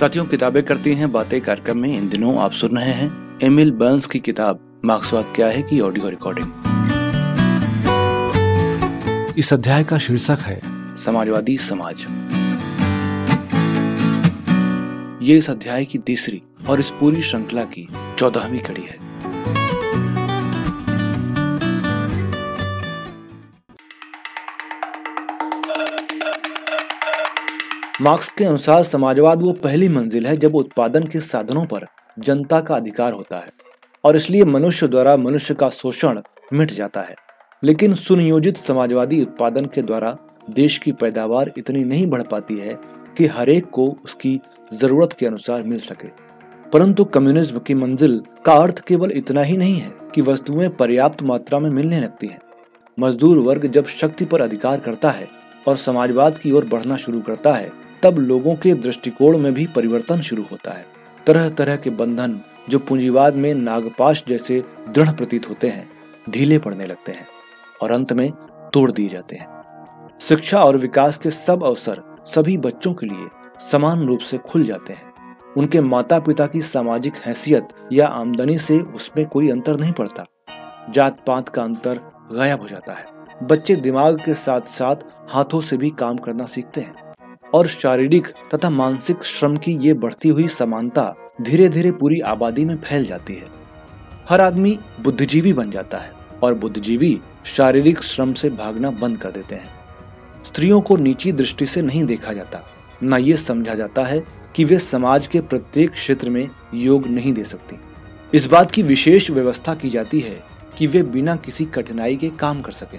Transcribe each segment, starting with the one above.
साथियों किताबें करती हैं बातें कार्यक्रम में इन दिनों आप सुन रहे हैं एमिल बर्न्स की किताब मार्क्सवाद क्या है की ऑडियो रिकॉर्डिंग। इस अध्याय का शीर्षक है समाजवादी समाज। ये इस अध्याय की तीसरी और इस पूरी श्रृंखला की चौदहवीं कड़ी है। मार्क्स के अनुसार समाजवाद वो पहली मंजिल है जब उत्पादन के साधनों पर जनता का अधिकार होता है। और इसलिए मनुष्य द्वारा मनुष्य का शोषण मिट जाता है। लेकिन सुनियोजित समाजवादी उत्पादन के द्वारा देश की पैदावार इतनी नहीं बढ़ पाती है कि हरेक को उसकी ज़रूरत के अनुसार मिल सके। परंतु कम्युनिज्म की मंजिल का अर्थ केवल इतना ही नहीं है कि वस्तुएँ पर्याप्त मात्रा में मिलने लगती हैं। मजदूर वर्ग जब शक्ति पर अधिकार करता है और समाजवाद की ओर बढ़ना शुरू करता है तब लोगों के दृष्टिकोण में भी परिवर्तन शुरू होता है। तरह तरह के बंधन जो पूंजीवाद में नागपाश जैसे दृढ़ प्रतीत होते हैं, ढीले पड़ने लगते हैं और अंत में तोड़ दिए जाते हैं। शिक्षा और विकास के सब अवसर सभी बच्चों के लिए समान रूप से खुल जाते हैं। उनके माता पिता की सामाजिक हैसियत या आमदनी से उसमें कोई अंतर नहीं पड़ता। जात पात का अंतर गायब हो जाता है। बच्चे दिमाग के साथ साथ हाथों से भी काम करना सीखते हैं। और शारीरिक तथा मानसिक श्रम की ये बढ़ती हुई समानता धीरे धीरे पूरी आबादी में फैल जाती है। हर आदमी बुद्धिजीवी बन जाता है और बुद्धिजीवी शारीरिक श्रम से भागना बंद कर देते हैं। स्त्रियों को नीची दृष्टि से नहीं देखा जाता, न ये समझा जाता है कि वे समाज के प्रत्येक क्षेत्र में योग नहीं दे सकती। इस बात की विशेष व्यवस्था की जाती है कि वे बिना किसी कठिनाई के काम कर सकें।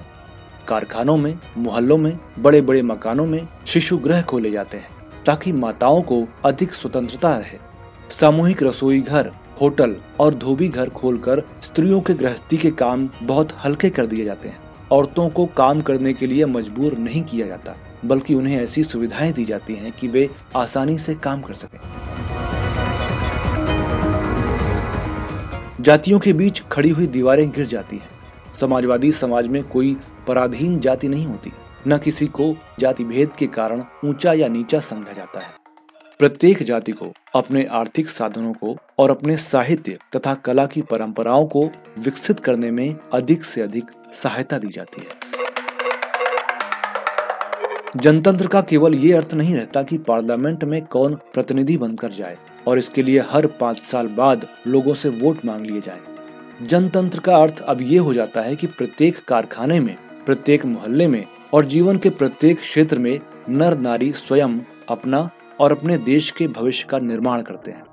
कारखानों में, मोहल्लों में बड़े बड़े मकानों में शिशु गृह खोले जाते हैं, ताकि माताओं को अधिक स्वतंत्रता रहे। सामूहिक रसोई घर, होटल और धोबी घर खोलकर स्त्रियों के गृहस्थी के काम बहुत हल्के कर दिए जाते हैं। औरतों को काम करने के लिए मजबूर नहीं किया जाता, बल्कि उन्हें ऐसी सुविधाएँ दी जाती हैं कि वे आसानी से काम कर सकें। जातियों के बीच खड़ी हुई दीवारें गिर जाती हैं। समाजवादी समाज में कोई पराधीन जाति नहीं होती। न किसी को जाति भेद के कारण ऊँचा या नीचा समझा जाता है। प्रत्येक जाति को अपने आर्थिक साधनों को और अपने साहित्य तथा कला की परंपराओं को विकसित करने में अधिक से अधिक सहायता दी जाती है। जनतंत्र का केवल ये अर्थ नहीं रहता कि पार्लियामेंट में कौन प्रतिनिधि बनकर जाए और इसके लिए हर पाँच साल बाद लोगों से वोट मांग लिए जाए। जनतंत्र का अर्थ अब ये हो जाता है कि प्रत्येक कारखाने में, प्रत्येक मोहल्ले में और जीवन के प्रत्येक क्षेत्र में नर नारी स्वयं अपना और अपने देश के भविष्य का निर्माण करते हैं।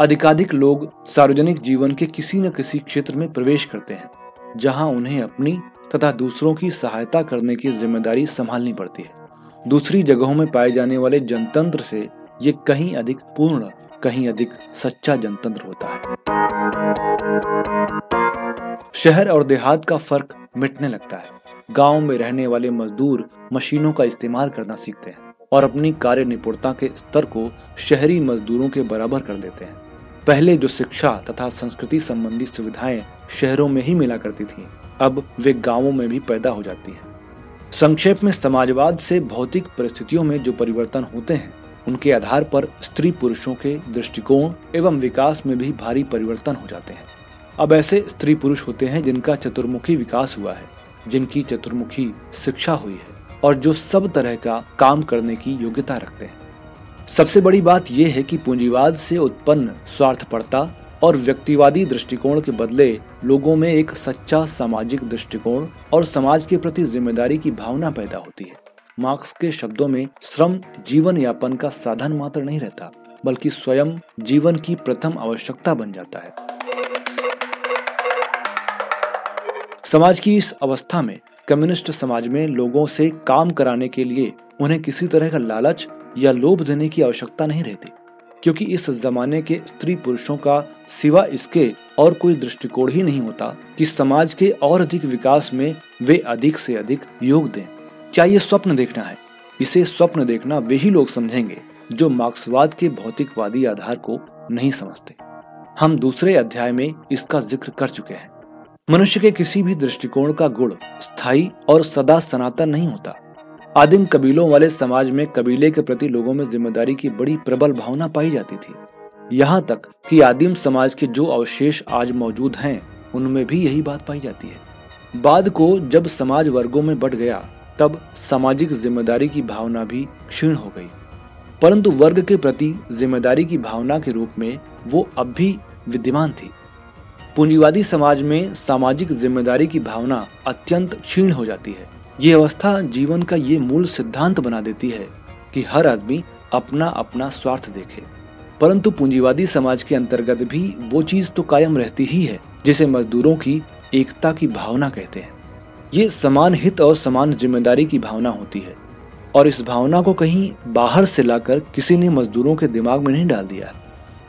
अधिकाधिक लोग सार्वजनिक जीवन के किसी न किसी क्षेत्र में प्रवेश करते हैं, जहाँ उन्हें अपनी तथा दूसरों की सहायता करने की ज़िम्मेदारी संभालनी पड़ती है। दूसरी जगहों में पाए जाने वाले जनतंत्र से ये कहीं अधिक पूर्ण, कहीं अधिक सच्चा जनतंत्र होता है। शहर और देहात का फ़र्क मिटने लगता है। गाँव में रहने वाले मजदूर मशीनों का इस्तेमाल करना सीखते हैं और अपनी कार्य निपुणता के स्तर को शहरी मजदूरों के बराबर कर देते हैं। पहले जो शिक्षा तथा संस्कृति संबंधी सुविधाएँ शहरों में ही मिला करती थीं, अब वे गाँवों में भी पैदा हो जाती हैं। संक्षेप में समाजवाद से भौतिक परिस्थितियों में जो परिवर्तन होते हैं उनके आधार पर स्त्री पुरुषों के दृष्टिकोण एवं विकास में भी भारी परिवर्तन हो जाते हैं। अब ऐसे स्त्री पुरुष होते हैं जिनका चतुर्मुखी विकास हुआ है, जिनकी चतुर्मुखी शिक्षा हुई है और जो सब तरह का काम करने की योग्यता रखते हैं। सबसे बड़ी बात यह है कि पूंजीवाद से उत्पन्न स्वार्थपरता और व्यक्तिवादी दृष्टिकोण के बदले लोगों में एक सच्चा सामाजिक दृष्टिकोण और समाज के प्रति ज़िम्मेदारी की भावना पैदा होती है। मार्क्स के शब्दों में, श्रम जीवन यापन का साधन मात्र नहीं रहता, बल्कि स्वयं जीवन की प्रथम आवश्यकता बन जाता है। समाज की इस अवस्था में कम्युनिस्ट समाज में लोगों से काम कराने के लिए उन्हें किसी तरह का लालच या लोभ देने की आवश्यकता नहीं रहती, क्योंकि इस जमाने के स्त्री पुरुषों का सिवा इसके और कोई दृष्टिकोण ही नहीं होता कि समाज के और अधिक विकास में वे अधिक से अधिक योग दें। क्या ये स्वप्न देखना है? इसे स्वप्न देखना वही लोग समझेंगे जो मार्क्सवाद के भौतिकवादी आधार को नहीं समझते। हम दूसरे अध्याय में इसका ज़िक्र कर चुके हैं। मनुष्य के किसी भी दृष्टिकोण का गुण स्थायी और सदा सनातन नहीं होता। आदिम कबीलों वाले समाज में कबीले के प्रति लोगों में ज़िम्मेदारी की बड़ी प्रबल भावना पाई जाती थी। यहाँ तक कि आदिम समाज के जो अवशेष आज मौजूद हैं, उनमें भी यही बात पाई जाती है। बाद को जब समाज वर्गों में बढ़ गया, तब सामाजिक ज़िम्मेदारी की भावना भी क्षीण हो गई। परंतु वर्ग के प्रति ज़िम्मेदारी की भावना के रूप में वो अब भी विद्यमान थी। पूंजीवादी समाज में सामाजिक ज़िम्मेदारी की भावना अत्यंत क्षीण हो जाती है। ये अवस्था जीवन का ये मूल सिद्धांत बना देती है कि हर आदमी अपना अपना स्वार्थ देखे। परंतु पूंजीवादी समाज के अंतर्गत भी वो चीज़ तो कायम रहती ही है, जिसे मजदूरों की एकता की भावना कहते हैं। ये समान हित और समान ज़िम्मेदारी की भावना होती है, और इस भावना को कहीं बाहर से लाकर किसी ने मजदूरों के दिमाग में नहीं डाल दिया।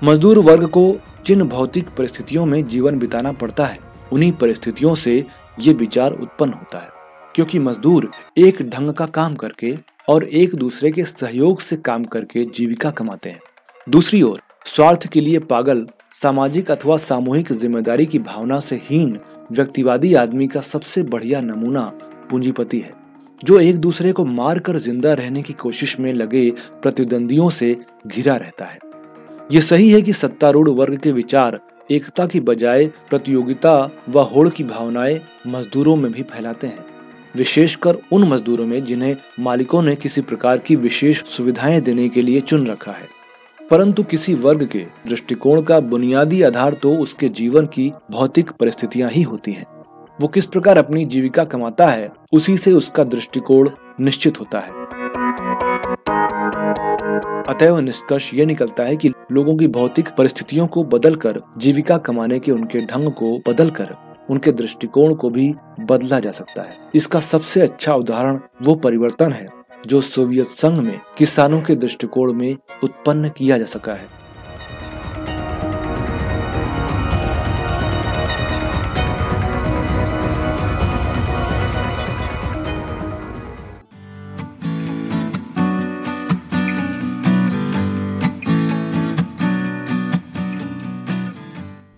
मजदूर वर्ग को जिन भौतिक परिस्थितियों में जीवन बिताना पड़ता है, उन्हीं परिस्थितियों से ये विचार उत्पन्न होता है। क्योंकि मजदूर एक ढंग का काम करके और एक दूसरे के सहयोग से काम करके जीविका कमाते हैं। दूसरी ओर, स्वार्थ के लिए पागल, सामाजिक अथवा सामूहिक ज़िम्मेदारी की भावना से हीन, व्यक्तिवादी आदमी का सबसे बढ़िया नमूना पूंजीपति है, जो एक दूसरे को मार कर ज़िंदा रहने की कोशिश में लगे प्रतिद्वंदियों से घिरा रहता है। ये सही है कि सत्तारूढ़ वर्ग के विचार एकता की बजाय प्रतियोगिता व होड़ की भावनाएँ मजदूरों में भी फैलाते हैं। विशेषकर उन मजदूरों में जिन्हें मालिकों ने किसी प्रकार की विशेष सुविधाएँ देने के लिए चुन रखा है। परंतु किसी वर्ग के दृष्टिकोण का बुनियादी आधार तो उसके जीवन की भौतिक परिस्थितियाँ ही होती हैं। वो किस प्रकार अपनी जीविका कमाता है, उसी से उसका दृष्टिकोण निश्चित होता है। अतएव निष्कर्ष ये निकलता है कि लोगों की भौतिक परिस्थितियों को बदलकर, जीविका कमाने के उनके ढंग को बदलकर, उनके दृष्टिकोण को भी बदला जा सकता है। इसका सबसे अच्छा उदाहरण वो परिवर्तन है, जो सोवियत संघ में किसानों के दृष्टिकोण में उत्पन्न किया जा सका है।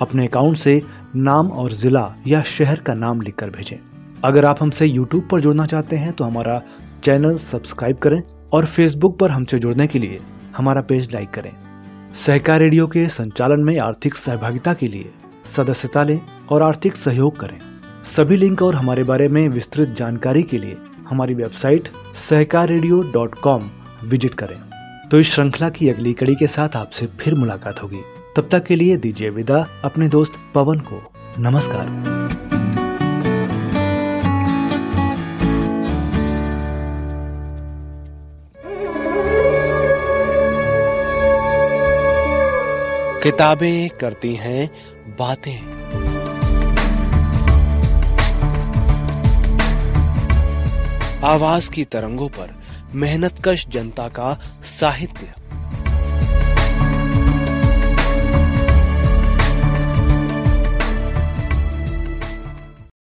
अपने अकाउंट से नाम और जिला या शहर का नाम लिखकर भेजें। अगर आप हमसे यूट्यूब पर जुड़ना चाहते हैं तो हमारा चैनल सब्सक्राइब करें और फेसबुक पर हमसे जुड़ने के लिए हमारा पेज लाइक करें। सहकार रेडियो के संचालन में आर्थिक सहभागिता के लिए सदस्यता लें और आर्थिक सहयोग करें। सभी लिंक और हमारे बारे में विस्तृत जानकारी के लिए हमारी website Sahakar radio dot com visit करें। तो इस श्रृंखला की अगली कड़ी के साथ आपसे फिर मुलाकात होगी। तब तक के लिए दीजिए विदा अपने दोस्त पवन को। नमस्कार। किताबें करती हैं, बातें। आवाज़ की तरंगों पर मेहनतकश जनता का साहित्य।